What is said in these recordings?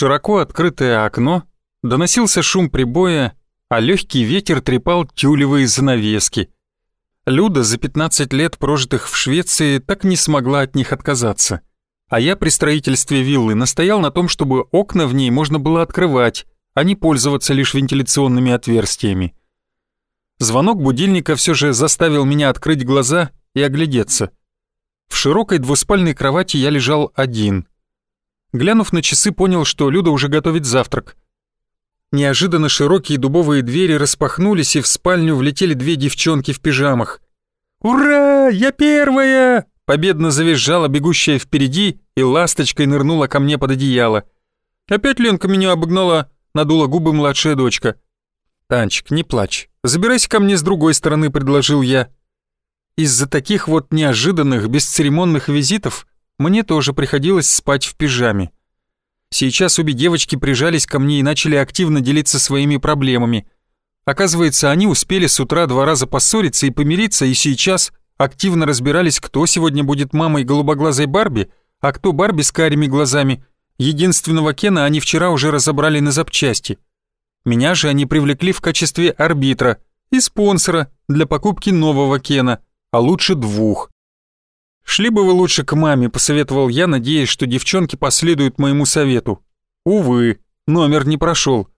широко открытое окно, доносился шум прибоя, а легкий ветер трепал тюлевые занавески. Люда за 15 лет, прожитых в Швеции, так не смогла от них отказаться. А я при строительстве виллы настоял на том, чтобы окна в ней можно было открывать, а не пользоваться лишь вентиляционными отверстиями. Звонок будильника все же заставил меня открыть глаза и оглядеться. В широкой двуспальной кровати я лежал один. Глянув на часы, понял, что Люда уже готовит завтрак. Неожиданно широкие дубовые двери распахнулись, и в спальню влетели две девчонки в пижамах. «Ура! Я первая!» Победно завизжала бегущая впереди и ласточкой нырнула ко мне под одеяло. «Опять Ленка меня обогнала!» — надула губы младшая дочка. «Танчик, не плачь. Забирайся ко мне с другой стороны», — предложил я. Из-за таких вот неожиданных, бесцеремонных визитов мне тоже приходилось спать в пижаме. Сейчас обе девочки прижались ко мне и начали активно делиться своими проблемами. Оказывается, они успели с утра два раза поссориться и помириться, и сейчас активно разбирались, кто сегодня будет мамой голубоглазой Барби, а кто Барби с карими глазами. Единственного Кена они вчера уже разобрали на запчасти. Меня же они привлекли в качестве арбитра и спонсора для покупки нового Кена, а лучше двух. «Шли бы вы лучше к маме», — посоветовал я, надеясь, что девчонки последуют моему совету. Увы, номер не прошел.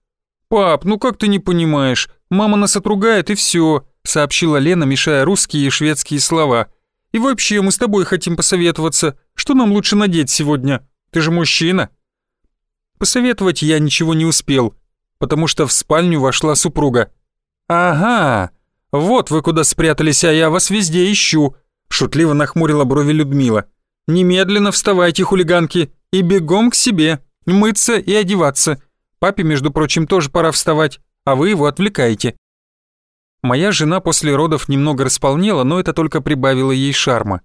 «Пап, ну как ты не понимаешь? Мама нас отругает и все», — сообщила Лена, мешая русские и шведские слова. «И вообще, мы с тобой хотим посоветоваться. Что нам лучше надеть сегодня? Ты же мужчина». Посоветовать я ничего не успел, потому что в спальню вошла супруга. «Ага, вот вы куда спрятались, а я вас везде ищу», Шутливо нахмурила брови Людмила. «Немедленно вставайте, хулиганки, и бегом к себе, мыться и одеваться. Папе, между прочим, тоже пора вставать, а вы его отвлекаете». Моя жена после родов немного располнела, но это только прибавило ей шарма.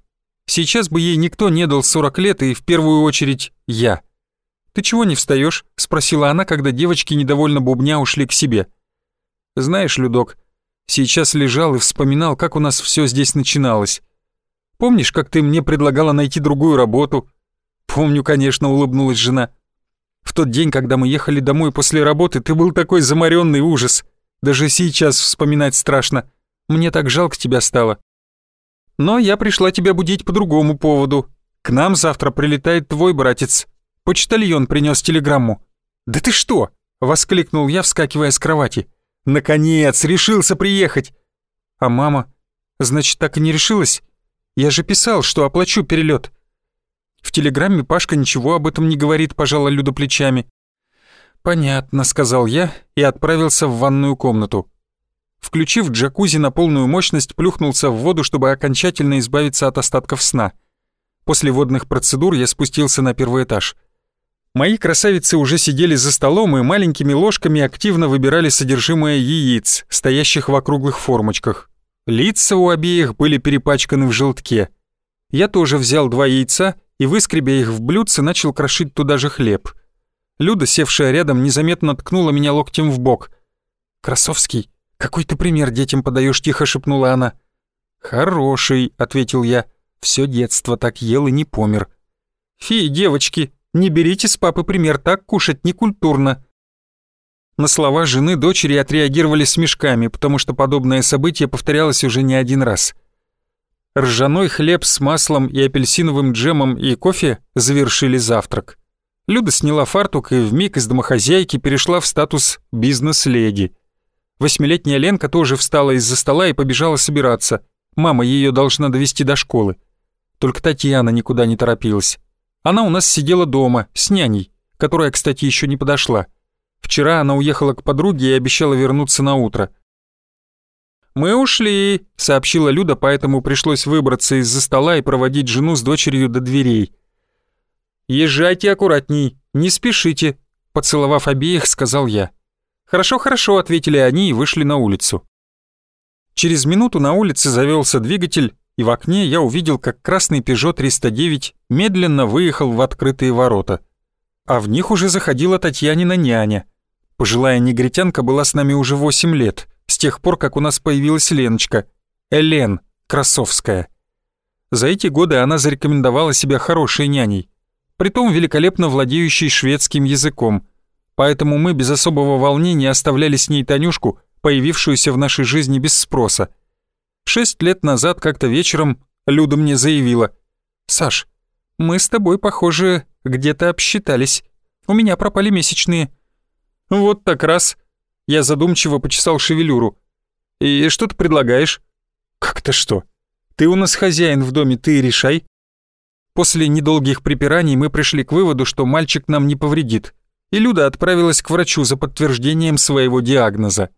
Сейчас бы ей никто не дал 40 лет, и в первую очередь я. «Ты чего не встаешь? спросила она, когда девочки недовольно бубня ушли к себе. «Знаешь, Людок, сейчас лежал и вспоминал, как у нас все здесь начиналось. Помнишь, как ты мне предлагала найти другую работу?» «Помню, конечно», — улыбнулась жена. «В тот день, когда мы ехали домой после работы, ты был такой заморенный ужас. Даже сейчас вспоминать страшно. Мне так жалко тебя стало. Но я пришла тебя будить по другому поводу. К нам завтра прилетает твой братец. Почтальон принес телеграмму». «Да ты что?» — воскликнул я, вскакивая с кровати. «Наконец, решился приехать!» «А мама? Значит, так и не решилась?» Я же писал, что оплачу перелет. В телеграмме Пашка ничего об этом не говорит, пожала Люда плечами. Понятно, сказал я и отправился в ванную комнату. Включив джакузи на полную мощность, плюхнулся в воду, чтобы окончательно избавиться от остатков сна. После водных процедур я спустился на первый этаж. Мои красавицы уже сидели за столом и маленькими ложками активно выбирали содержимое яиц, стоящих в округлых формочках. Лица у обеих были перепачканы в желтке. Я тоже взял два яйца и, выскребя их в блюдце, начал крошить туда же хлеб. Люда, севшая рядом, незаметно ткнула меня локтем в бок. «Красовский, какой ты пример детям подаешь?» — тихо шепнула она. «Хороший», — ответил я. «Все детство так ел и не помер». «Фи, девочки, не берите с папы пример, так кушать некультурно», на слова жены дочери отреагировали смешками, потому что подобное событие повторялось уже не один раз. Ржаной хлеб с маслом и апельсиновым джемом и кофе завершили завтрак. Люда сняла фартук и вмиг из домохозяйки перешла в статус бизнес-леди. Восьмилетняя Ленка тоже встала из-за стола и побежала собираться. Мама ее должна довести до школы. Только Татьяна никуда не торопилась. Она у нас сидела дома, с няней, которая, кстати, еще не подошла. Вчера она уехала к подруге и обещала вернуться на утро. «Мы ушли», — сообщила Люда, поэтому пришлось выбраться из-за стола и проводить жену с дочерью до дверей. «Езжайте аккуратней, не спешите», — поцеловав обеих, сказал я. «Хорошо, хорошо», — ответили они и вышли на улицу. Через минуту на улице завелся двигатель, и в окне я увидел, как красный Peugeot 309 медленно выехал в открытые ворота а в них уже заходила Татьянина няня. Пожилая негритянка была с нами уже 8 лет, с тех пор, как у нас появилась Леночка, Элен Красовская. За эти годы она зарекомендовала себя хорошей няней, притом великолепно владеющей шведским языком, поэтому мы без особого волнения оставляли с ней Танюшку, появившуюся в нашей жизни без спроса. Шесть лет назад как-то вечером Люда мне заявила, «Саш, мы с тобой, похоже, где-то обсчитались. У меня пропали месячные». «Вот так раз». Я задумчиво почесал шевелюру. «И что ты предлагаешь?» «Как-то что? Ты у нас хозяин в доме, ты решай». После недолгих припираний мы пришли к выводу, что мальчик нам не повредит, и Люда отправилась к врачу за подтверждением своего диагноза.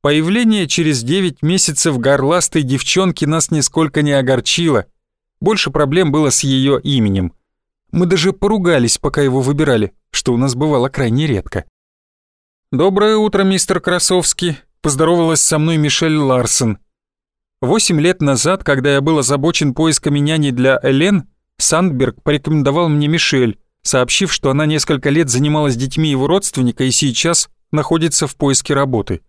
Появление через 9 месяцев горластой девчонки нас нисколько не огорчило. Больше проблем было с ее именем. Мы даже поругались, пока его выбирали, что у нас бывало крайне редко. «Доброе утро, мистер Красовский», — поздоровалась со мной Мишель Ларсон. Восемь лет назад, когда я был озабочен поисками няни для Элен, Сандберг порекомендовал мне Мишель, сообщив, что она несколько лет занималась детьми его родственника и сейчас находится в поиске работы.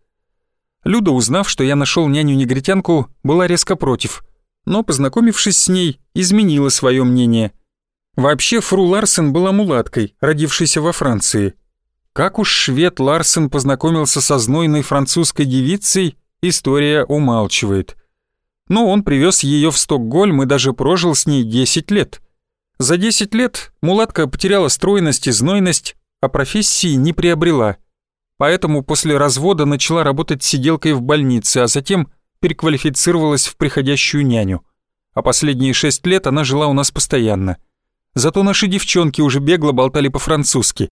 Люда, узнав, что я нашел няню-негритянку, была резко против, но, познакомившись с ней, изменила свое мнение. Вообще, фру Ларсен была мулаткой, родившейся во Франции. Как уж швед Ларсен познакомился со знойной французской девицей, история умалчивает. Но он привез ее в Стокгольм и даже прожил с ней 10 лет. За 10 лет мулатка потеряла стройность и знойность, а профессии не приобрела – поэтому после развода начала работать сиделкой в больнице, а затем переквалифицировалась в приходящую няню. А последние шесть лет она жила у нас постоянно. Зато наши девчонки уже бегло болтали по-французски.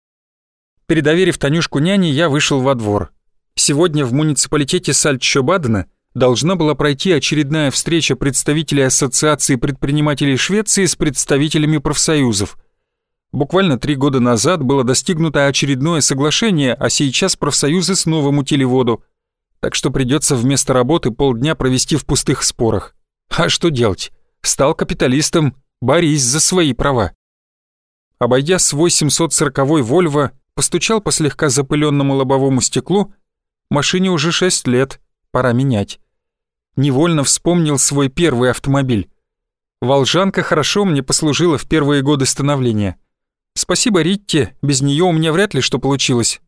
Передоверив Танюшку няне, я вышел во двор. Сегодня в муниципалитете Сальчо-Бадена должна была пройти очередная встреча представителей Ассоциации предпринимателей Швеции с представителями профсоюзов – Буквально три года назад было достигнуто очередное соглашение, а сейчас профсоюзы снова мутили воду. Так что придется вместо работы полдня провести в пустых спорах. А что делать? Стал капиталистом, борись за свои права. Обойдя свой 740-й Вольво, постучал по слегка запыленному лобовому стеклу. Машине уже 6 лет, пора менять. Невольно вспомнил свой первый автомобиль. Волжанка хорошо мне послужила в первые годы становления. Спасибо Ритте, без нее у меня вряд ли что получилось.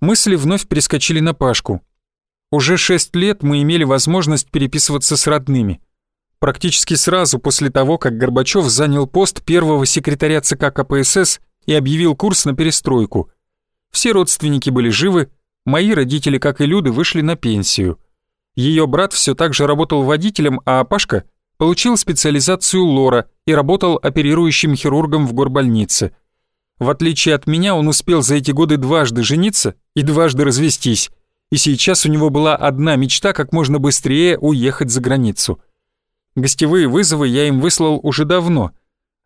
Мысли вновь перескочили на Пашку. Уже шесть лет мы имели возможность переписываться с родными. Практически сразу после того, как Горбачев занял пост первого секретаря ЦК КПСС и объявил курс на перестройку. Все родственники были живы, мои родители, как и Люды, вышли на пенсию. Ее брат все так же работал водителем, а Пашка получил специализацию лора и работал оперирующим хирургом в горбольнице – в отличие от меня, он успел за эти годы дважды жениться и дважды развестись, и сейчас у него была одна мечта как можно быстрее уехать за границу. Гостевые вызовы я им выслал уже давно,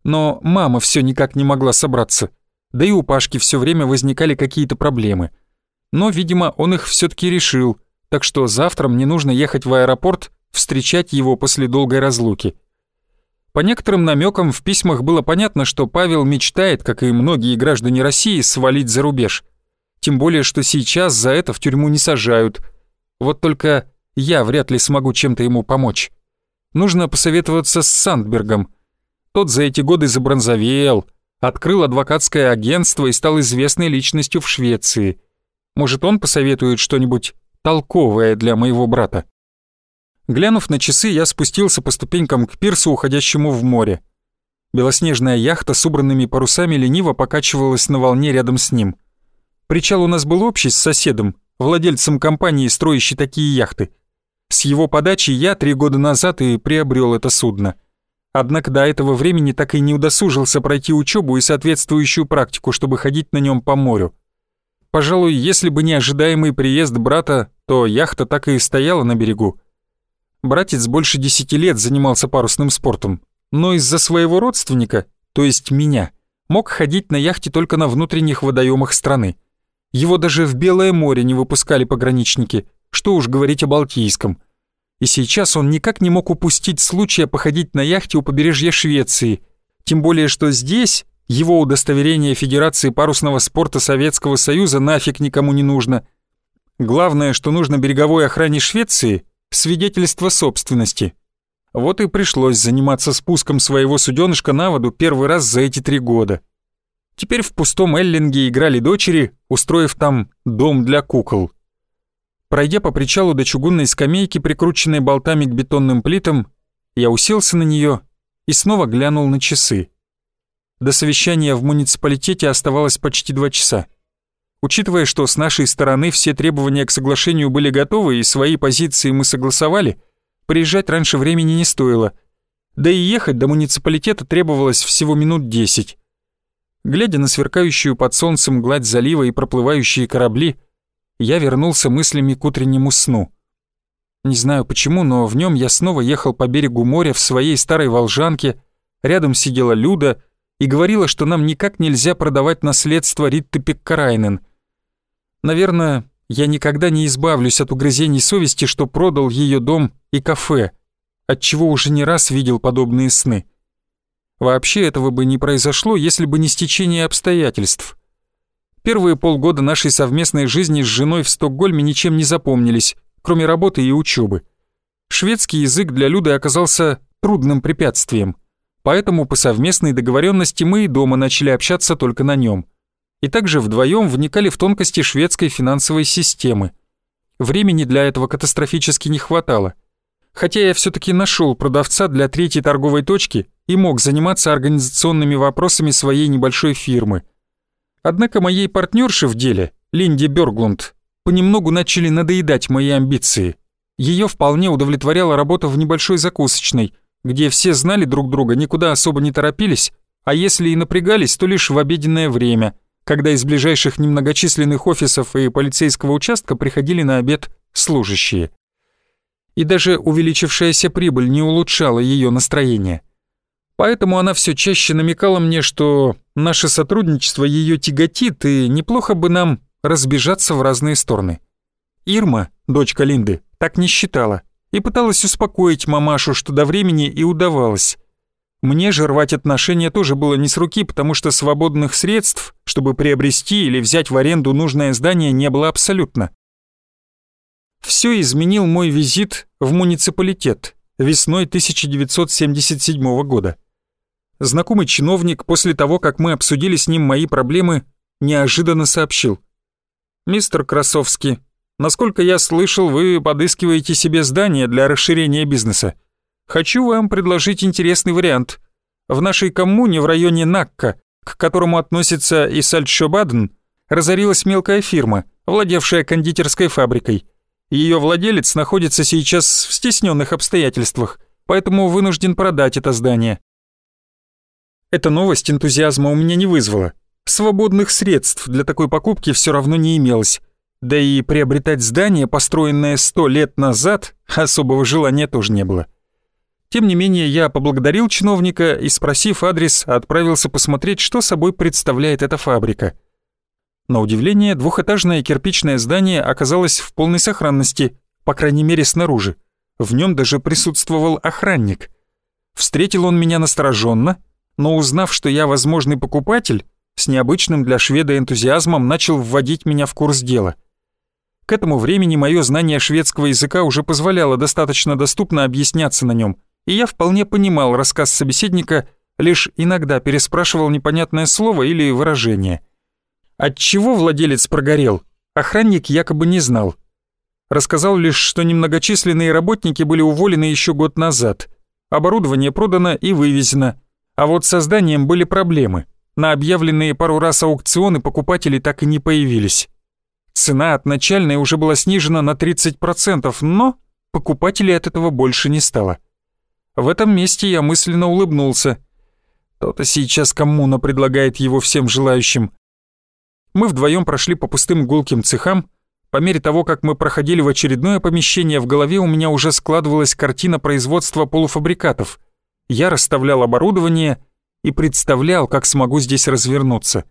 но мама все никак не могла собраться, да и у Пашки все время возникали какие-то проблемы. Но, видимо, он их все-таки решил, так что завтра мне нужно ехать в аэропорт встречать его после долгой разлуки. По некоторым намекам в письмах было понятно, что Павел мечтает, как и многие граждане России, свалить за рубеж. Тем более, что сейчас за это в тюрьму не сажают. Вот только я вряд ли смогу чем-то ему помочь. Нужно посоветоваться с Сандбергом. Тот за эти годы забронзовел, открыл адвокатское агентство и стал известной личностью в Швеции. Может, он посоветует что-нибудь толковое для моего брата? Глянув на часы, я спустился по ступенькам к пирсу, уходящему в море. Белоснежная яхта с убранными парусами лениво покачивалась на волне рядом с ним. Причал у нас был общий с соседом, владельцем компании, строящей такие яхты. С его подачи я три года назад и приобрел это судно. Однако до этого времени так и не удосужился пройти учебу и соответствующую практику, чтобы ходить на нем по морю. Пожалуй, если бы не ожидаемый приезд брата, то яхта так и стояла на берегу, Братец больше десяти лет занимался парусным спортом, но из-за своего родственника, то есть меня, мог ходить на яхте только на внутренних водоемах страны. Его даже в Белое море не выпускали пограничники, что уж говорить о Балтийском. И сейчас он никак не мог упустить случая походить на яхте у побережья Швеции, тем более что здесь его удостоверение Федерации парусного спорта Советского Союза нафиг никому не нужно. Главное, что нужно береговой охране Швеции — свидетельство собственности. Вот и пришлось заниматься спуском своего суденышка на воду первый раз за эти три года. Теперь в пустом Эллинге играли дочери, устроив там дом для кукол. Пройдя по причалу до чугунной скамейки, прикрученной болтами к бетонным плитам, я уселся на нее и снова глянул на часы. До совещания в муниципалитете оставалось почти два часа. Учитывая, что с нашей стороны все требования к соглашению были готовы и свои позиции мы согласовали, приезжать раньше времени не стоило. Да и ехать до муниципалитета требовалось всего минут десять. Глядя на сверкающую под солнцем гладь залива и проплывающие корабли, я вернулся мыслями к утреннему сну. Не знаю почему, но в нем я снова ехал по берегу моря в своей старой волжанке, рядом сидела Люда и говорила, что нам никак нельзя продавать наследство Ритты Пеккарайнен. Наверное, я никогда не избавлюсь от угрызений совести, что продал ее дом и кафе, отчего уже не раз видел подобные сны. Вообще этого бы не произошло, если бы не стечение обстоятельств. Первые полгода нашей совместной жизни с женой в Стокгольме ничем не запомнились, кроме работы и учебы. Шведский язык для Люды оказался трудным препятствием – поэтому по совместной договоренности мы и дома начали общаться только на нем. И также вдвоем вникали в тонкости шведской финансовой системы. Времени для этого катастрофически не хватало. Хотя я все-таки нашел продавца для третьей торговой точки и мог заниматься организационными вопросами своей небольшой фирмы. Однако моей партнерше в деле, Линде Бёрглунд, понемногу начали надоедать мои амбиции. Ее вполне удовлетворяла работа в небольшой закусочной – где все знали друг друга, никуда особо не торопились, а если и напрягались, то лишь в обеденное время, когда из ближайших немногочисленных офисов и полицейского участка приходили на обед служащие. И даже увеличившаяся прибыль не улучшала ее настроение. Поэтому она все чаще намекала мне, что наше сотрудничество ее тяготит, и неплохо бы нам разбежаться в разные стороны. Ирма, дочка Линды, так не считала и пыталась успокоить мамашу, что до времени и удавалось. Мне же рвать отношения тоже было не с руки, потому что свободных средств, чтобы приобрести или взять в аренду нужное здание, не было абсолютно. Все изменил мой визит в муниципалитет весной 1977 года. Знакомый чиновник после того, как мы обсудили с ним мои проблемы, неожиданно сообщил. «Мистер Красовский, Насколько я слышал, вы подыскиваете себе здание для расширения бизнеса. Хочу вам предложить интересный вариант. В нашей коммуне в районе Накка, к которому относится и Сальтшобаден, разорилась мелкая фирма, владевшая кондитерской фабрикой. Ее владелец находится сейчас в стесненных обстоятельствах, поэтому вынужден продать это здание. Эта новость энтузиазма у меня не вызвала. Свободных средств для такой покупки все равно не имелось. Да и приобретать здание, построенное сто лет назад, особого желания тоже не было. Тем не менее, я поблагодарил чиновника и, спросив адрес, отправился посмотреть, что собой представляет эта фабрика. На удивление, двухэтажное кирпичное здание оказалось в полной сохранности, по крайней мере снаружи. В нем даже присутствовал охранник. Встретил он меня настороженно, но узнав, что я возможный покупатель, с необычным для шведа энтузиазмом начал вводить меня в курс дела — к этому времени мое знание шведского языка уже позволяло достаточно доступно объясняться на нем, и я вполне понимал рассказ собеседника, лишь иногда переспрашивал непонятное слово или выражение. От чего владелец прогорел, охранник якобы не знал. Рассказал лишь, что немногочисленные работники были уволены еще год назад. Оборудование продано и вывезено. А вот с созданием были проблемы. На объявленные пару раз аукционы покупатели так и не появились. Цена от начальной уже была снижена на 30%, но покупателей от этого больше не стало. В этом месте я мысленно улыбнулся. То-то сейчас коммуна предлагает его всем желающим. Мы вдвоем прошли по пустым гулким цехам. По мере того, как мы проходили в очередное помещение, в голове у меня уже складывалась картина производства полуфабрикатов. Я расставлял оборудование и представлял, как смогу здесь развернуться.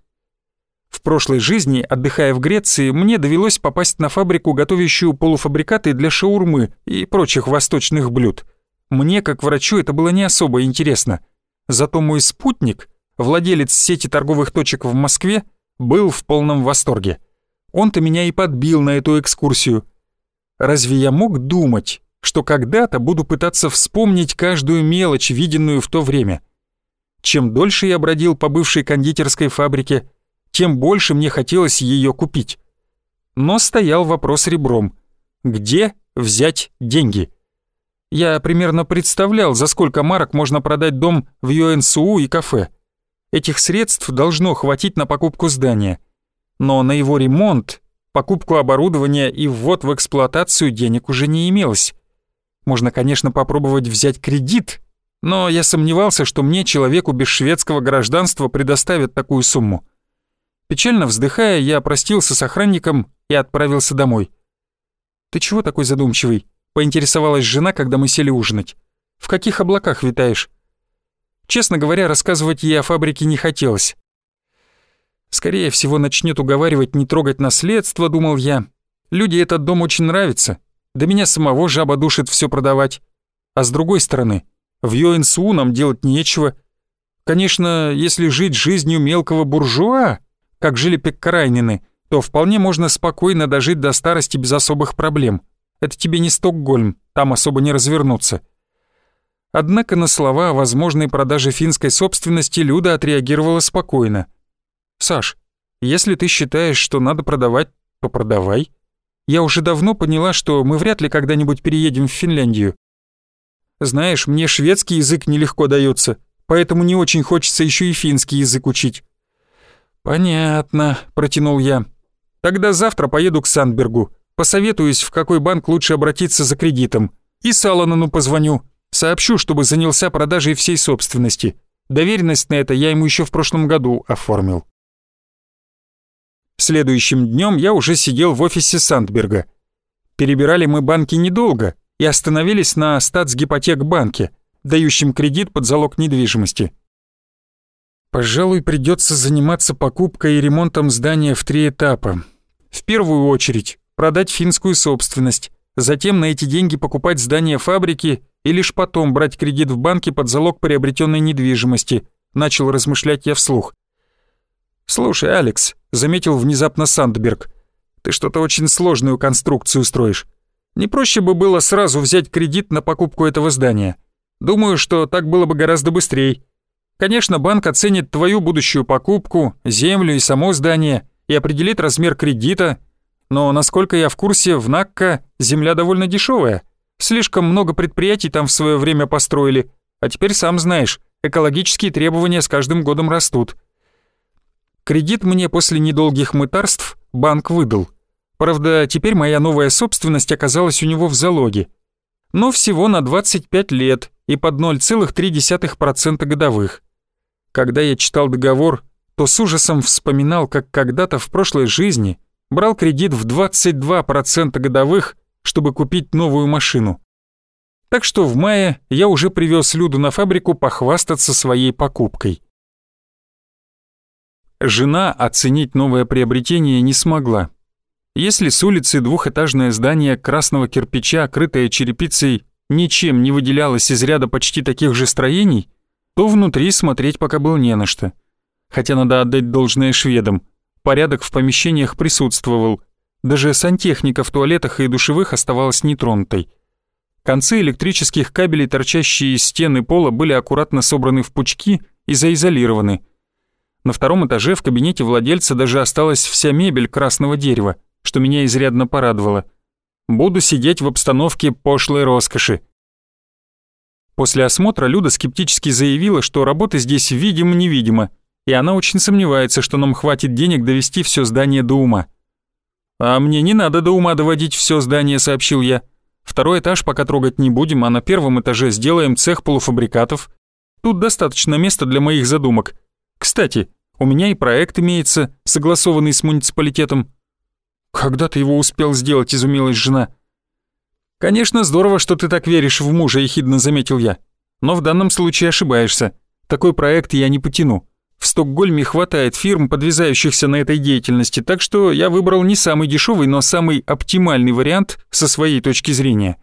В прошлой жизни, отдыхая в Греции, мне довелось попасть на фабрику, готовящую полуфабрикаты для шаурмы и прочих восточных блюд. Мне, как врачу, это было не особо интересно. Зато мой спутник, владелец сети торговых точек в Москве, был в полном восторге. Он-то меня и подбил на эту экскурсию. Разве я мог думать, что когда-то буду пытаться вспомнить каждую мелочь, виденную в то время? чем дольше я бродил по бывшей кондитерской фабрике, тем больше мне хотелось ее купить. Но стоял вопрос ребром. Где взять деньги? Я примерно представлял, за сколько марок можно продать дом в ЮНСУ и кафе. Этих средств должно хватить на покупку здания. Но на его ремонт, покупку оборудования и ввод в эксплуатацию денег уже не имелось. Можно, конечно, попробовать взять кредит, но я сомневался, что мне, человеку без шведского гражданства, предоставят такую сумму. Печально вздыхая, я простился с охранником и отправился домой. «Ты чего такой задумчивый?» — поинтересовалась жена, когда мы сели ужинать. «В каких облаках витаешь?» Честно говоря, рассказывать ей о фабрике не хотелось. Скорее всего, начнет уговаривать не трогать наследство, думал я. Люди этот дом очень нравится. Да меня самого жаба душит все продавать. А с другой стороны, в ЮНСУ нам делать нечего. Конечно, если жить жизнью мелкого буржуа, как жили Пеккарайнины, то вполне можно спокойно дожить до старости без особых проблем. Это тебе не Стокгольм, там особо не развернуться. Однако на слова о возможной продаже финской собственности Люда отреагировала спокойно. «Саш, если ты считаешь, что надо продавать, то продавай. Я уже давно поняла, что мы вряд ли когда-нибудь переедем в Финляндию. Знаешь, мне шведский язык нелегко дается, поэтому не очень хочется еще и финский язык учить». «Понятно», — протянул я. «Тогда завтра поеду к Сандбергу, посоветуюсь, в какой банк лучше обратиться за кредитом, и Саланану позвоню, Сообщу, чтобы занялся продажей всей собственности. Доверенность на это я ему еще в прошлом году оформил. Следующим днем я уже сидел в офисе Сандберга. Перебирали мы банки недолго и остановились на статсгипотек-банке, дающем кредит под залог недвижимости. Пожалуй, придется заниматься покупкой и ремонтом здания в три этапа. В первую очередь продать финскую собственность, затем на эти деньги покупать здание фабрики и лишь потом брать кредит в банке под залог приобретенной недвижимости, начал размышлять я вслух. «Слушай, Алекс», — заметил внезапно Сандберг, «ты что-то очень сложную конструкцию строишь. Не проще бы было сразу взять кредит на покупку этого здания. Думаю, что так было бы гораздо быстрее. Конечно, банк оценит твою будущую покупку, землю и само здание и определит размер кредита, но, насколько я в курсе, в Накка земля довольно дешевая. Слишком много предприятий там в свое время построили, а теперь сам знаешь, экологические требования с каждым годом растут. Кредит мне после недолгих мытарств банк выдал. Правда, теперь моя новая собственность оказалась у него в залоге. Но всего на 25 лет и под 0,3% годовых. Когда я читал договор, то с ужасом вспоминал, как когда-то в прошлой жизни брал кредит в 22% годовых чтобы купить новую машину. Так что в мае я уже привез Люду на фабрику похвастаться своей покупкой. Жена оценить новое приобретение не смогла. Если с улицы двухэтажное здание красного кирпича, крытое черепицей, ничем не выделялось из ряда почти таких же строений, то внутри смотреть пока было не на что. Хотя надо отдать должное шведам, порядок в помещениях присутствовал, даже сантехника в туалетах и душевых оставалась нетронутой. Концы электрических кабелей, торчащие из стены пола, были аккуратно собраны в пучки и заизолированы. На втором этаже в кабинете владельца даже осталась вся мебель красного дерева, что меня изрядно порадовало. Буду сидеть в обстановке пошлой роскоши. После осмотра Люда скептически заявила, что работы здесь видимо-невидимо, и она очень сомневается, что нам хватит денег довести все здание до ума. «А мне не надо до ума доводить все здание», — сообщил я. «Второй этаж пока трогать не будем, а на первом этаже сделаем цех полуфабрикатов. Тут достаточно места для моих задумок. Кстати, у меня и проект имеется, согласованный с муниципалитетом». «Когда ты его успел сделать?» — изумилась жена. «Конечно, здорово, что ты так веришь в мужа», — ехидно заметил я. «Но в данном случае ошибаешься. Такой проект я не потяну. В Стокгольме хватает фирм, подвязающихся на этой деятельности, так что я выбрал не самый дешевый, но самый оптимальный вариант со своей точки зрения.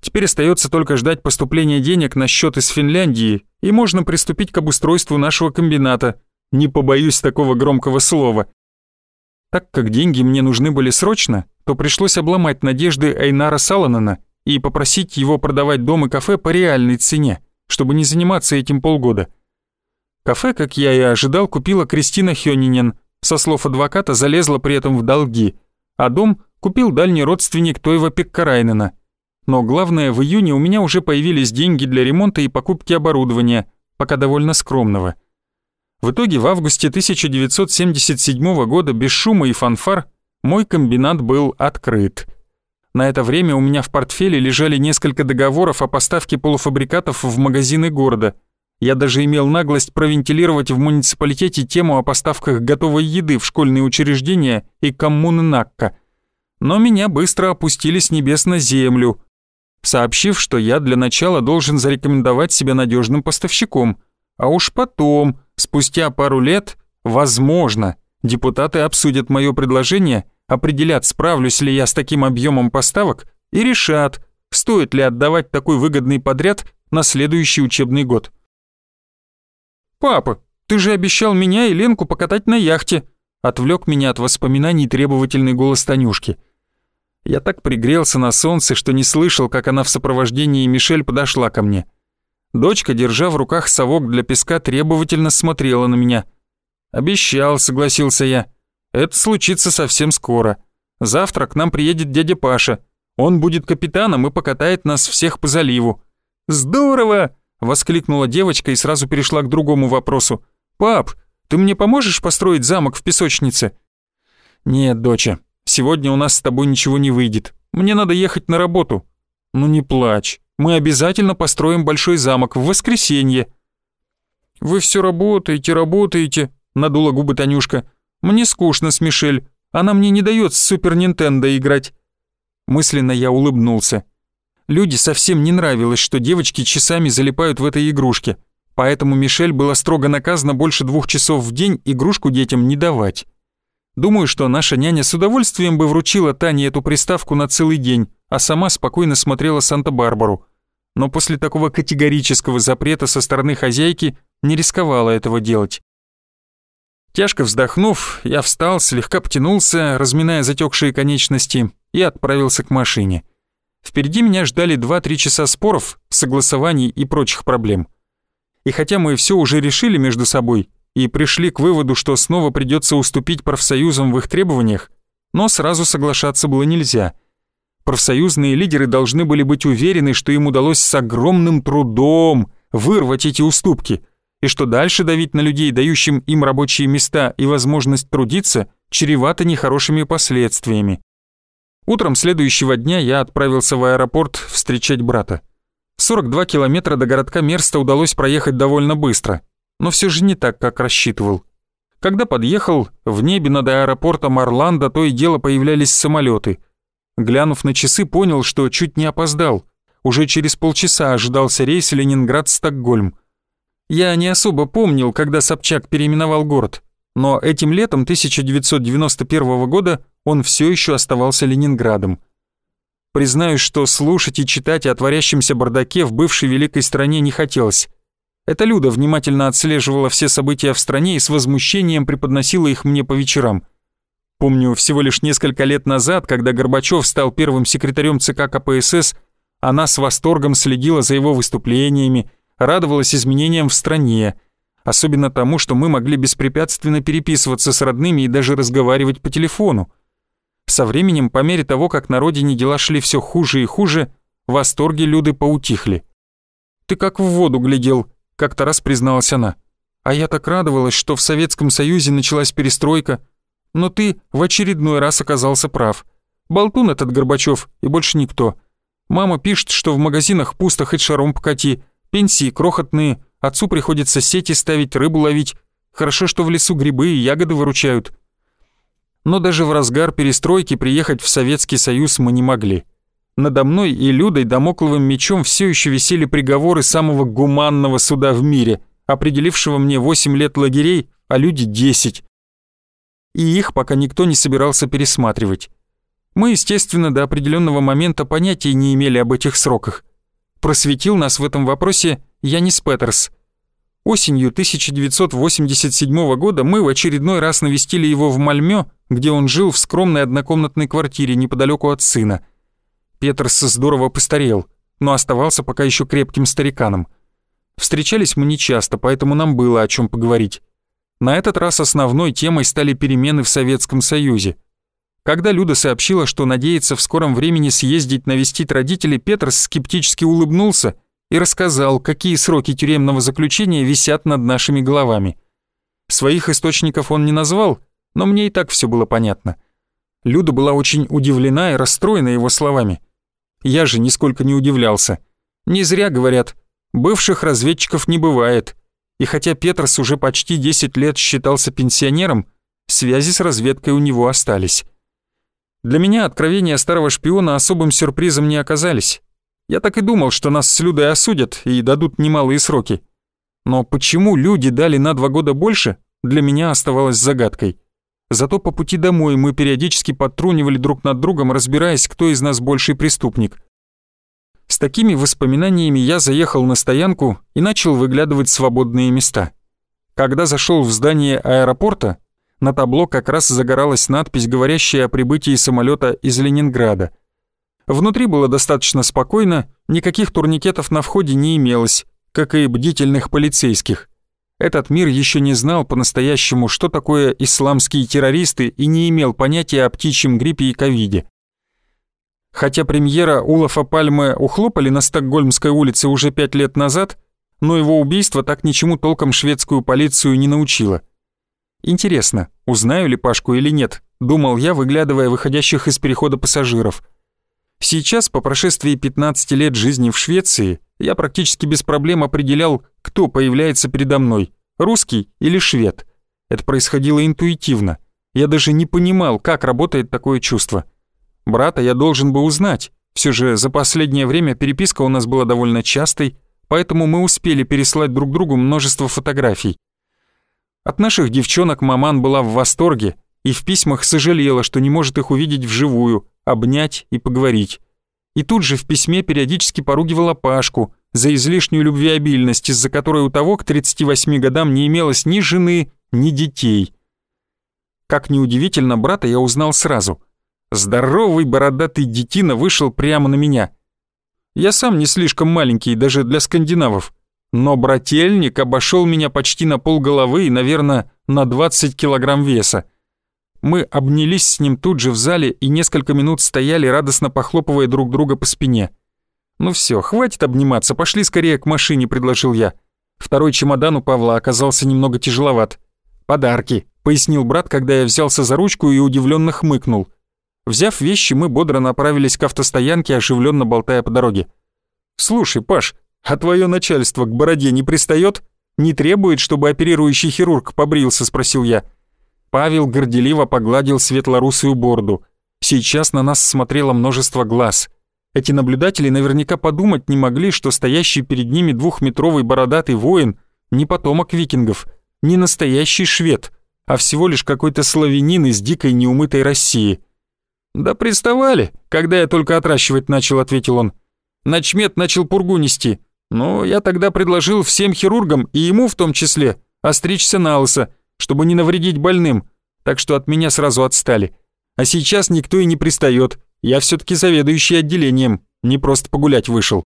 Теперь остается только ждать поступления денег на счет из Финляндии, и можно приступить к обустройству нашего комбината. Не побоюсь такого громкого слова. Так как деньги мне нужны были срочно, то пришлось обломать надежды Айнара Саланана и попросить его продавать дом и кафе по реальной цене, чтобы не заниматься этим полгода. Кафе, как я и ожидал, купила Кристина Хёнинен, со слов адвоката залезла при этом в долги, а дом купил дальний родственник Тойва Пеккарайнена. Но главное, в июне у меня уже появились деньги для ремонта и покупки оборудования, пока довольно скромного. В итоге в августе 1977 года без шума и фанфар мой комбинат был открыт. На это время у меня в портфеле лежали несколько договоров о поставке полуфабрикатов в магазины города – я даже имел наглость провентилировать в муниципалитете тему о поставках готовой еды в школьные учреждения и коммуны Накка. Но меня быстро опустили с небес на землю, сообщив, что я для начала должен зарекомендовать себя надежным поставщиком, а уж потом, спустя пару лет, возможно, депутаты обсудят мое предложение, определят, справлюсь ли я с таким объемом поставок и решат, стоит ли отдавать такой выгодный подряд на следующий учебный год. «Папа, ты же обещал меня и Ленку покатать на яхте», отвлек меня от воспоминаний требовательный голос Танюшки. Я так пригрелся на солнце, что не слышал, как она в сопровождении Мишель подошла ко мне. Дочка, держа в руках совок для песка, требовательно смотрела на меня. «Обещал», — согласился я. «Это случится совсем скоро. Завтра к нам приедет дядя Паша. Он будет капитаном и покатает нас всех по заливу». «Здорово!» Воскликнула девочка и сразу перешла к другому вопросу. «Пап, ты мне поможешь построить замок в песочнице?» «Нет, доча, сегодня у нас с тобой ничего не выйдет. Мне надо ехать на работу». «Ну не плачь, мы обязательно построим большой замок в воскресенье». «Вы все работаете, работаете», — надула губы Танюшка. «Мне скучно с Мишель, она мне не дает с Супер Нинтендо играть». Мысленно я улыбнулся. Люди совсем не нравилось, что девочки часами залипают в этой игрушке, поэтому Мишель была строго наказана больше двух часов в день игрушку детям не давать. Думаю, что наша няня с удовольствием бы вручила Тане эту приставку на целый день, а сама спокойно смотрела Санта-Барбару. Но после такого категорического запрета со стороны хозяйки не рисковала этого делать. Тяжко вздохнув, я встал, слегка потянулся, разминая затекшие конечности, и отправился к машине. Впереди меня ждали 2-3 часа споров, согласований и прочих проблем. И хотя мы все уже решили между собой и пришли к выводу, что снова придется уступить профсоюзам в их требованиях, но сразу соглашаться было нельзя. Профсоюзные лидеры должны были быть уверены, что им удалось с огромным трудом вырвать эти уступки, и что дальше давить на людей, дающим им рабочие места и возможность трудиться, чревато нехорошими последствиями. Утром следующего дня я отправился в аэропорт встречать брата. 42 километра до городка Мерста удалось проехать довольно быстро, но все же не так, как рассчитывал. Когда подъехал, в небе над аэропортом Орландо то и дело появлялись самолеты. Глянув на часы, понял, что чуть не опоздал. Уже через полчаса ожидался рейс Ленинград-Стокгольм. Я не особо помнил, когда Собчак переименовал город, но этим летом 1991 года он все еще оставался Ленинградом. Признаюсь, что слушать и читать о творящемся бардаке в бывшей великой стране не хотелось. Эта Люда внимательно отслеживала все события в стране и с возмущением преподносила их мне по вечерам. Помню, всего лишь несколько лет назад, когда Горбачев стал первым секретарем ЦК КПСС, она с восторгом следила за его выступлениями, радовалась изменениям в стране, особенно тому, что мы могли беспрепятственно переписываться с родными и даже разговаривать по телефону. Со временем, по мере того, как на родине дела шли все хуже и хуже, восторги Люды поутихли. «Ты как в воду глядел», — как-то раз призналась она. «А я так радовалась, что в Советском Союзе началась перестройка. Но ты в очередной раз оказался прав. Болтун этот Горбачев и больше никто. Мама пишет, что в магазинах пусто хоть шаром покати, пенсии крохотные, отцу приходится сети ставить, рыбу ловить. Хорошо, что в лесу грибы и ягоды выручают но даже в разгар перестройки приехать в Советский Союз мы не могли. Надо мной и Людой домокловым мечом все еще висели приговоры самого гуманного суда в мире, определившего мне 8 лет лагерей, а люди 10. И их пока никто не собирался пересматривать. Мы, естественно, до определенного момента понятия не имели об этих сроках. Просветил нас в этом вопросе Янис Петерс. Осенью 1987 года мы в очередной раз навестили его в Мальмё где он жил в скромной однокомнатной квартире неподалеку от сына. Петерс здорово постарел, но оставался пока еще крепким стариканом. Встречались мы нечасто, поэтому нам было о чем поговорить. На этот раз основной темой стали перемены в Советском Союзе. Когда Люда сообщила, что надеется в скором времени съездить навестить родителей, Петрс скептически улыбнулся и рассказал, какие сроки тюремного заключения висят над нашими головами. Своих источников он не назвал, но мне и так все было понятно. Люда была очень удивлена и расстроена его словами. Я же нисколько не удивлялся. Не зря говорят, бывших разведчиков не бывает. И хотя Петрос уже почти 10 лет считался пенсионером, связи с разведкой у него остались. Для меня откровения старого шпиона особым сюрпризом не оказались. Я так и думал, что нас с Людой осудят и дадут немалые сроки. Но почему люди дали на два года больше, для меня оставалось загадкой. Зато по пути домой мы периодически подтрунивали друг над другом, разбираясь, кто из нас больший преступник. С такими воспоминаниями я заехал на стоянку и начал выглядывать свободные места. Когда зашел в здание аэропорта, на табло как раз загоралась надпись, говорящая о прибытии самолета из Ленинграда. Внутри было достаточно спокойно, никаких турникетов на входе не имелось, как и бдительных полицейских. Этот мир еще не знал по-настоящему, что такое исламские террористы и не имел понятия о птичьем гриппе и ковиде. Хотя премьера Улафа Пальмы ухлопали на Стокгольмской улице уже пять лет назад, но его убийство так ничему толком шведскую полицию не научило. Интересно, узнаю ли Пашку или нет, думал я, выглядывая выходящих из перехода пассажиров. Сейчас, по прошествии 15 лет жизни в Швеции, я практически без проблем определял, кто появляется передо мной, русский или швед. Это происходило интуитивно. Я даже не понимал, как работает такое чувство. Брата я должен бы узнать. Все же за последнее время переписка у нас была довольно частой, поэтому мы успели переслать друг другу множество фотографий. От наших девчонок маман была в восторге и в письмах сожалела, что не может их увидеть вживую, обнять и поговорить. И тут же в письме периодически поругивала Пашку за излишнюю любвеобильность, из-за которой у того к 38 годам не имелось ни жены, ни детей. Как неудивительно, брата я узнал сразу. Здоровый бородатый детина вышел прямо на меня. Я сам не слишком маленький, даже для скандинавов. Но брательник обошел меня почти на пол головы и, наверное, на 20 килограмм веса. Мы обнялись с ним тут же в зале и несколько минут стояли, радостно похлопывая друг друга по спине. «Ну все, хватит обниматься, пошли скорее к машине», — предложил я. Второй чемодан у Павла оказался немного тяжеловат. «Подарки», — пояснил брат, когда я взялся за ручку и удивленно хмыкнул. Взяв вещи, мы бодро направились к автостоянке, оживленно болтая по дороге. «Слушай, Паш, а твое начальство к бороде не пристает? Не требует, чтобы оперирующий хирург побрился?» – спросил я. Павел горделиво погладил светлорусую бороду. Сейчас на нас смотрело множество глаз. Эти наблюдатели наверняка подумать не могли, что стоящий перед ними двухметровый бородатый воин не потомок викингов, не настоящий швед, а всего лишь какой-то славянин из дикой неумытой России – «Да приставали, когда я только отращивать начал», — ответил он. Начмет начал пургу нести. Но я тогда предложил всем хирургам, и ему в том числе, остричься на лысо, чтобы не навредить больным, так что от меня сразу отстали. А сейчас никто и не пристает. Я все таки заведующий отделением, не просто погулять вышел.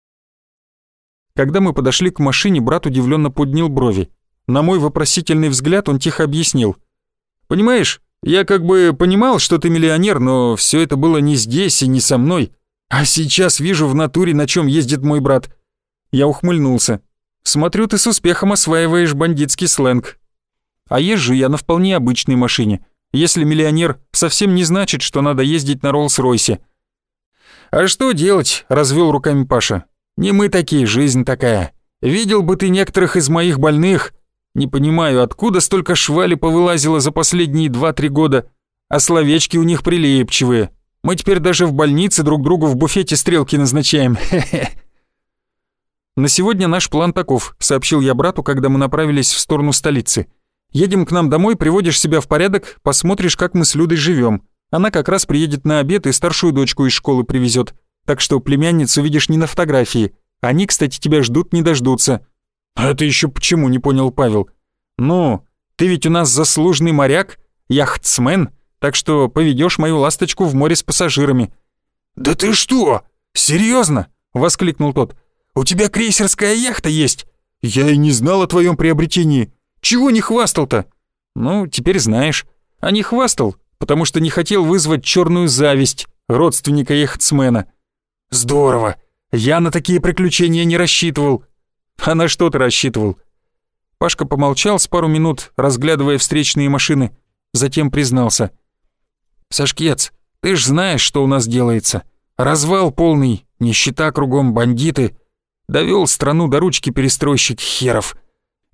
Когда мы подошли к машине, брат удивленно поднял брови. На мой вопросительный взгляд он тихо объяснил. «Понимаешь, я как бы понимал, что ты миллионер, но все это было не здесь и не со мной. А сейчас вижу в натуре, на чем ездит мой брат. Я ухмыльнулся. Смотрю, ты с успехом осваиваешь бандитский сленг. А езжу я на вполне обычной машине. Если миллионер, совсем не значит, что надо ездить на Роллс-Ройсе. А что делать, развел руками Паша. Не мы такие, жизнь такая. Видел бы ты некоторых из моих больных, не понимаю, откуда столько швали повылазило за последние два-три года, а словечки у них прилипчивые. Мы теперь даже в больнице друг другу в буфете стрелки назначаем. На сегодня наш план таков, сообщил я брату, когда мы направились в сторону столицы. Едем к нам домой, приводишь себя в порядок, посмотришь, как мы с Людой живем. Она как раз приедет на обед и старшую дочку из школы привезет. Так что племянницу видишь не на фотографии. Они, кстати, тебя ждут, не дождутся. «А это еще почему?» — не понял Павел. «Ну, ты ведь у нас заслуженный моряк, яхтсмен, так что поведешь мою ласточку в море с пассажирами». «Да ты что? Серьезно? воскликнул тот. «У тебя крейсерская яхта есть? Я и не знал о твоем приобретении. Чего не хвастал-то? Ну, теперь знаешь. А не хвастал, потому что не хотел вызвать черную зависть родственника яхтсмена. Здорово. Я на такие приключения не рассчитывал. А на что ты рассчитывал? Пашка помолчал с пару минут, разглядывая встречные машины, затем признался. «Сашкец, ты ж знаешь, что у нас делается. Развал полный, нищета кругом, бандиты. Довел страну до ручки перестройщик херов.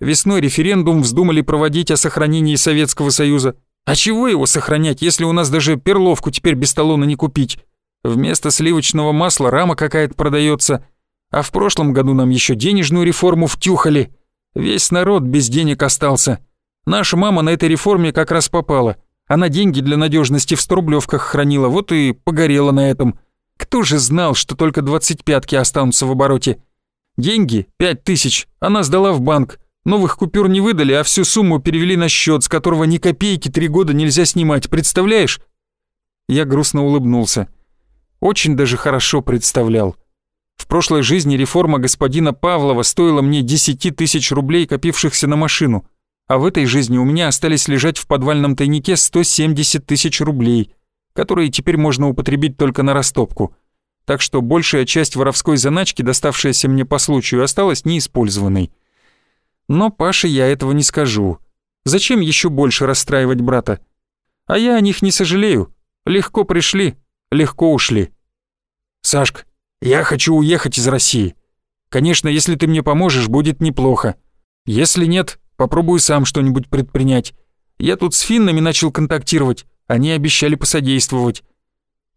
Весной референдум вздумали проводить о сохранении Советского Союза. А чего его сохранять, если у нас даже перловку теперь без талона не купить? Вместо сливочного масла рама какая-то продается. А в прошлом году нам еще денежную реформу втюхали. Весь народ без денег остался. Наша мама на этой реформе как раз попала. Она деньги для надежности в сторублевках хранила, вот и погорела на этом. Кто же знал, что только двадцать пятки останутся в обороте? Деньги, пять тысяч, она сдала в банк. Новых купюр не выдали, а всю сумму перевели на счет, с которого ни копейки три года нельзя снимать, представляешь? Я грустно улыбнулся. Очень даже хорошо представлял. В прошлой жизни реформа господина Павлова стоила мне 10 тысяч рублей, копившихся на машину, а в этой жизни у меня остались лежать в подвальном тайнике 170 тысяч рублей, которые теперь можно употребить только на растопку. Так что большая часть воровской заначки, доставшаяся мне по случаю, осталась неиспользованной. Но Паше я этого не скажу. Зачем еще больше расстраивать брата? А я о них не сожалею. Легко пришли, легко ушли. Сашка, я хочу уехать из России. Конечно, если ты мне поможешь, будет неплохо. Если нет, попробую сам что-нибудь предпринять. Я тут с финнами начал контактировать, они обещали посодействовать.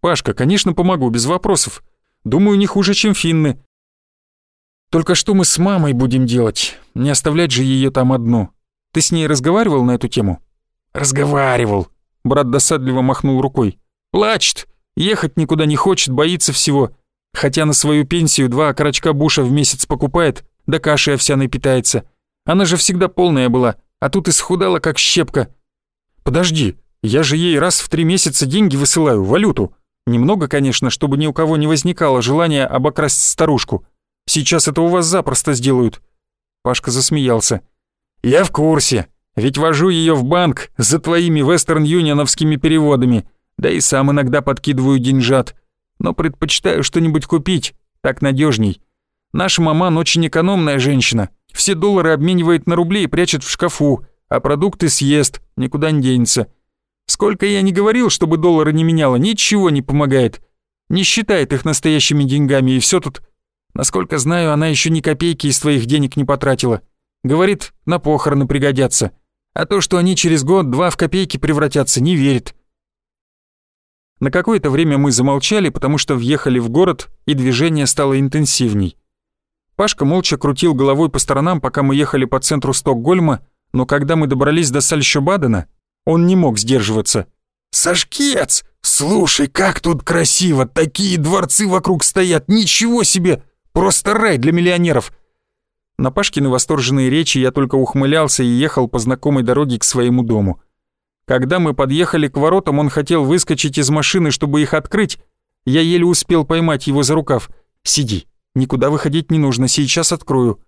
Пашка, конечно, помогу, без вопросов. Думаю, не хуже, чем финны. Только что мы с мамой будем делать? Не оставлять же ее там одну. Ты с ней разговаривал на эту тему? Разговаривал. Брат досадливо махнул рукой. Плачет. Ехать никуда не хочет, боится всего. Хотя на свою пенсию два окорочка буша в месяц покупает, да кашей овсяной питается. Она же всегда полная была, а тут исхудала как щепка. Подожди, я же ей раз в три месяца деньги высылаю, валюту. Немного, конечно, чтобы ни у кого не возникало желания обокрасть старушку. Сейчас это у вас запросто сделают. Пашка засмеялся. Я в курсе, ведь вожу ее в банк за твоими вестерн-юнионовскими переводами, да и сам иногда подкидываю деньжат но предпочитаю что-нибудь купить, так надежней. Наша маман очень экономная женщина, все доллары обменивает на рубли и прячет в шкафу, а продукты съест, никуда не денется. Сколько я не говорил, чтобы доллары не меняла, ничего не помогает. Не считает их настоящими деньгами, и все тут. Насколько знаю, она еще ни копейки из твоих денег не потратила. Говорит, на похороны пригодятся. А то, что они через год-два в копейки превратятся, не верит. На какое-то время мы замолчали, потому что въехали в город, и движение стало интенсивней. Пашка молча крутил головой по сторонам, пока мы ехали по центру Стокгольма, но когда мы добрались до Сальщобадена, он не мог сдерживаться. «Сашкец! Слушай, как тут красиво! Такие дворцы вокруг стоят! Ничего себе! Просто рай для миллионеров!» На Пашкины восторженные речи я только ухмылялся и ехал по знакомой дороге к своему дому. Когда мы подъехали к воротам, он хотел выскочить из машины, чтобы их открыть. Я еле успел поймать его за рукав. «Сиди, никуда выходить не нужно, сейчас открою».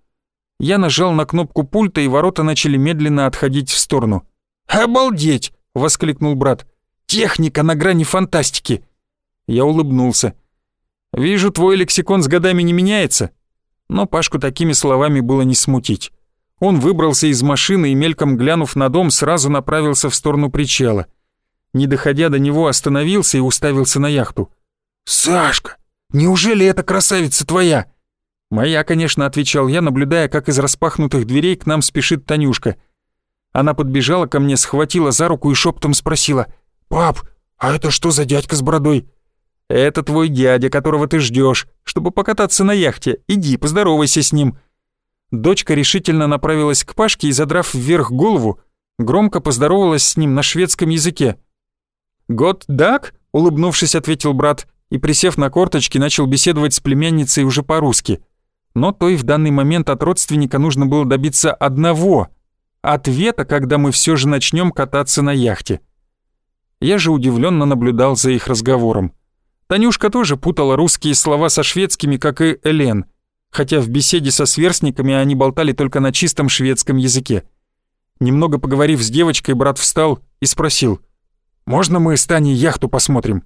Я нажал на кнопку пульта, и ворота начали медленно отходить в сторону. «Обалдеть!» — воскликнул брат. «Техника на грани фантастики!» Я улыбнулся. «Вижу, твой лексикон с годами не меняется». Но Пашку такими словами было не смутить. Он выбрался из машины и, мельком глянув на дом, сразу направился в сторону причала. Не доходя до него, остановился и уставился на яхту. «Сашка, неужели эта красавица твоя?» «Моя, конечно», — отвечал я, наблюдая, как из распахнутых дверей к нам спешит Танюшка. Она подбежала ко мне, схватила за руку и шептом спросила. «Пап, а это что за дядька с бородой?» «Это твой дядя, которого ты ждешь, чтобы покататься на яхте. Иди, поздоровайся с ним». Дочка решительно направилась к Пашке и, задрав вверх голову, громко поздоровалась с ним на шведском языке. «Год дак?» — улыбнувшись, ответил брат и, присев на корточки, начал беседовать с племянницей уже по-русски. Но то и в данный момент от родственника нужно было добиться одного — ответа, когда мы все же начнем кататься на яхте. Я же удивленно наблюдал за их разговором. Танюшка тоже путала русские слова со шведскими, как и Элен — хотя в беседе со сверстниками они болтали только на чистом шведском языке. Немного поговорив с девочкой, брат встал и спросил, «Можно мы с Таней яхту посмотрим?»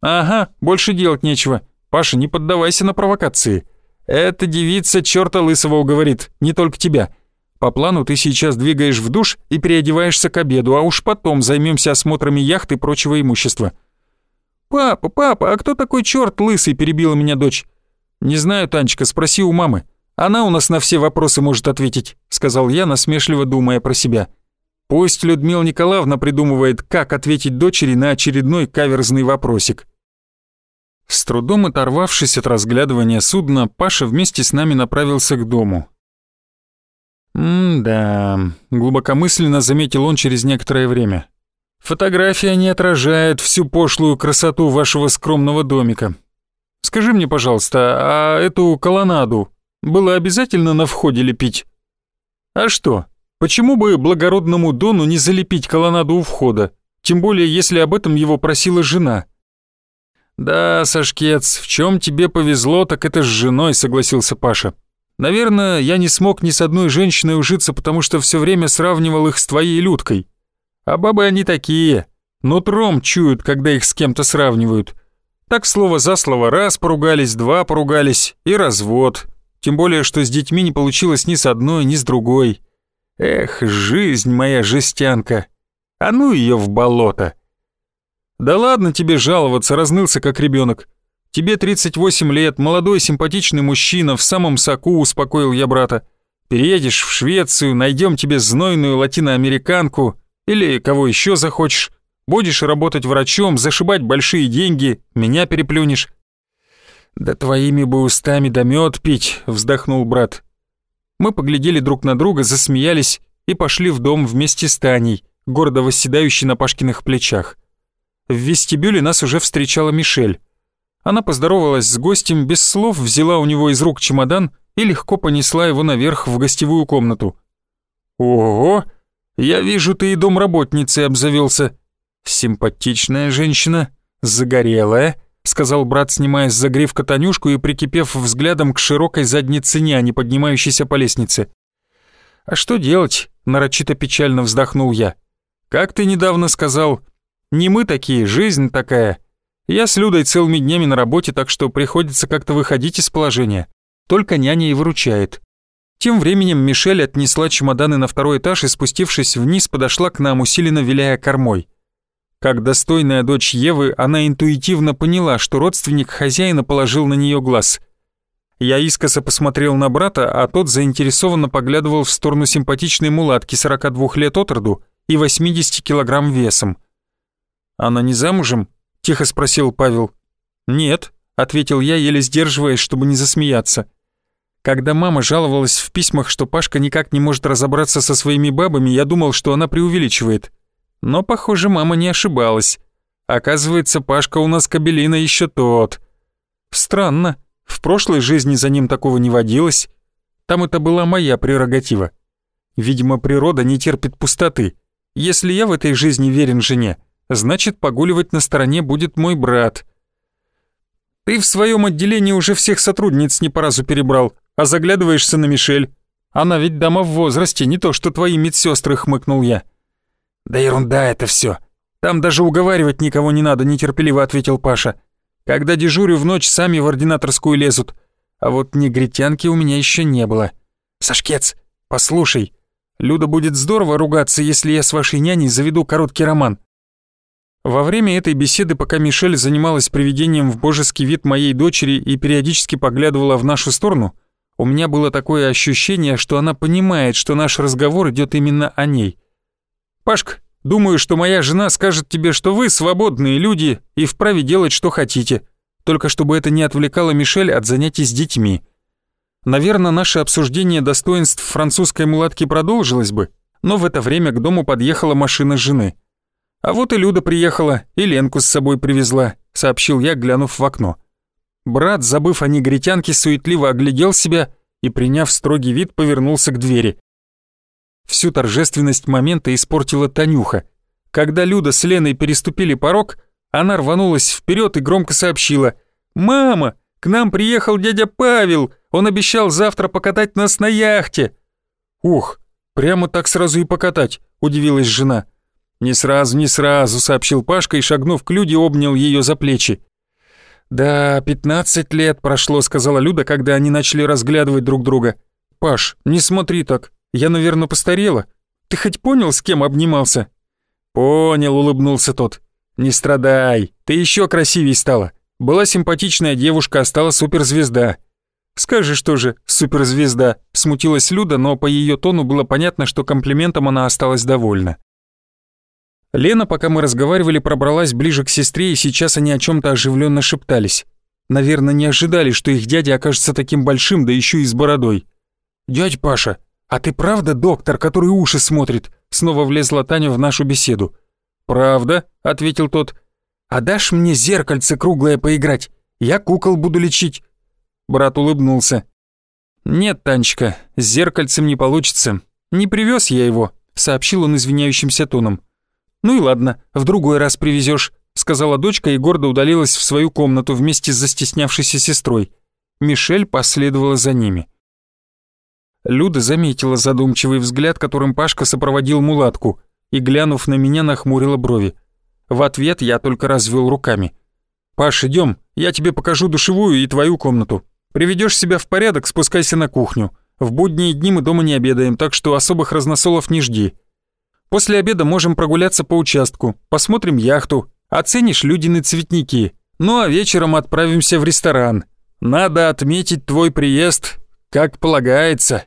«Ага, больше делать нечего. Паша, не поддавайся на провокации. Эта девица черта лысого уговорит, не только тебя. По плану ты сейчас двигаешь в душ и переодеваешься к обеду, а уж потом займемся осмотрами яхты и прочего имущества». «Папа, папа, а кто такой черт лысый?» – перебила меня дочь. «Не знаю, Танечка, спроси у мамы. Она у нас на все вопросы может ответить», — сказал я, насмешливо думая про себя. «Пусть Людмила Николаевна придумывает, как ответить дочери на очередной каверзный вопросик». С трудом оторвавшись от разглядывания судна, Паша вместе с нами направился к дому. «М-да», — глубокомысленно заметил он через некоторое время. «Фотография не отражает всю пошлую красоту вашего скромного домика. Скажи мне, пожалуйста, а эту колоннаду было обязательно на входе лепить? А что, почему бы благородному Дону не залепить колоннаду у входа? Тем более, если об этом его просила жена. «Да, Сашкец, в чем тебе повезло, так это с женой», — согласился Паша. «Наверное, я не смог ни с одной женщиной ужиться, потому что все время сравнивал их с твоей Людкой. А бабы они такие, нутром чуют, когда их с кем-то сравнивают. Так слово за слово раз поругались, два поругались и развод. Тем более, что с детьми не получилось ни с одной, ни с другой. Эх, жизнь моя жестянка. А ну ее в болото. Да ладно тебе жаловаться, разнылся как ребенок. Тебе 38 лет, молодой симпатичный мужчина, в самом соку успокоил я брата. Переедешь в Швецию, найдем тебе знойную латиноамериканку или кого еще захочешь. Будешь работать врачом, зашибать большие деньги, меня переплюнешь». «Да твоими бы устами да мед пить», — вздохнул брат. Мы поглядели друг на друга, засмеялись и пошли в дом вместе с Таней, гордо восседающей на Пашкиных плечах. В вестибюле нас уже встречала Мишель. Она поздоровалась с гостем, без слов взяла у него из рук чемодан и легко понесла его наверх в гостевую комнату. «Ого! Я вижу, ты и домработницей обзавелся», «Симпатичная женщина, загорелая», — сказал брат, снимая с загривка Танюшку и прикипев взглядом к широкой заднице няни, поднимающейся по лестнице. «А что делать?» — нарочито печально вздохнул я. «Как ты недавно сказал, не мы такие, жизнь такая. Я с Людой целыми днями на работе, так что приходится как-то выходить из положения. Только няня и выручает». Тем временем Мишель отнесла чемоданы на второй этаж и, спустившись вниз, подошла к нам, усиленно виляя кормой. Как достойная дочь Евы, она интуитивно поняла, что родственник хозяина положил на нее глаз. Я искоса посмотрел на брата, а тот заинтересованно поглядывал в сторону симпатичной мулатки 42 лет от роду и 80 килограмм весом. «Она не замужем?» — тихо спросил Павел. «Нет», — ответил я, еле сдерживаясь, чтобы не засмеяться. Когда мама жаловалась в письмах, что Пашка никак не может разобраться со своими бабами, я думал, что она преувеличивает. Но, похоже, мама не ошибалась. Оказывается, Пашка у нас кабелина еще тот. Странно, в прошлой жизни за ним такого не водилось. Там это была моя прерогатива. Видимо, природа не терпит пустоты. Если я в этой жизни верен жене, значит, погуливать на стороне будет мой брат. Ты в своем отделении уже всех сотрудниц не по разу перебрал, а заглядываешься на Мишель. Она ведь дама в возрасте, не то что твои медсестры, хмыкнул я. «Да ерунда это все. Там даже уговаривать никого не надо», — нетерпеливо ответил Паша. «Когда дежурю в ночь, сами в ординаторскую лезут. А вот негритянки у меня еще не было. Сашкец, послушай, Люда будет здорово ругаться, если я с вашей няней заведу короткий роман». Во время этой беседы, пока Мишель занималась приведением в божеский вид моей дочери и периодически поглядывала в нашу сторону, у меня было такое ощущение, что она понимает, что наш разговор идет именно о ней. Пашка, думаю, что моя жена скажет тебе, что вы свободные люди и вправе делать, что хотите, только чтобы это не отвлекало Мишель от занятий с детьми. Наверное, наше обсуждение достоинств французской мулатки продолжилось бы, но в это время к дому подъехала машина жены. А вот и Люда приехала, и Ленку с собой привезла, сообщил я, глянув в окно. Брат, забыв о негритянке, суетливо оглядел себя и, приняв строгий вид, повернулся к двери. Всю торжественность момента испортила Танюха. Когда Люда с Леной переступили порог, она рванулась вперед и громко сообщила «Мама, К нам приехал дядя Павел, он обещал завтра покатать нас на яхте». «Ух, прямо так сразу и покатать», — удивилась жена. «Не сразу, не сразу», — сообщил Пашка и, шагнув к Люде, обнял ее за плечи. «Да, пятнадцать лет прошло», — сказала Люда, когда они начали разглядывать друг друга. «Паш, не смотри так, я, наверное, постарела. Ты хоть понял, с кем обнимался?» «Понял», — улыбнулся тот. «Не страдай, ты еще красивей стала. Была симпатичная девушка, а стала суперзвезда». «Скажешь тоже, суперзвезда», — смутилась Люда, но по ее тону было понятно, что комплиментом она осталась довольна. Лена, пока мы разговаривали, пробралась ближе к сестре, и сейчас они о чем то оживленно шептались. Наверное, не ожидали, что их дядя окажется таким большим, да еще и с бородой. «Дядь Паша, а ты правда доктор, который уши смотрит?» Снова влезла Таня в нашу беседу. «Правда?» — ответил тот. «А дашь мне зеркальце круглое поиграть? Я кукол буду лечить». Брат улыбнулся. «Нет, Танечка, с зеркальцем не получится. Не привез я его», — сообщил он извиняющимся тоном. «Ну и ладно, в другой раз привезешь», — сказала дочка и гордо удалилась в свою комнату вместе с застеснявшейся сестрой. Мишель последовала за ними. Люда заметила задумчивый взгляд, которым Пашка сопроводил мулатку, и, глянув на меня, нахмурила брови. В ответ я только развел руками. «Паш, идем, я тебе покажу душевую и твою комнату. Приведешь себя в порядок, спускайся на кухню. В будние дни мы дома не обедаем, так что особых разносолов не жди. После обеда можем прогуляться по участку, посмотрим яхту, оценишь Людины цветники. Ну а вечером отправимся в ресторан. Надо отметить твой приезд, как полагается».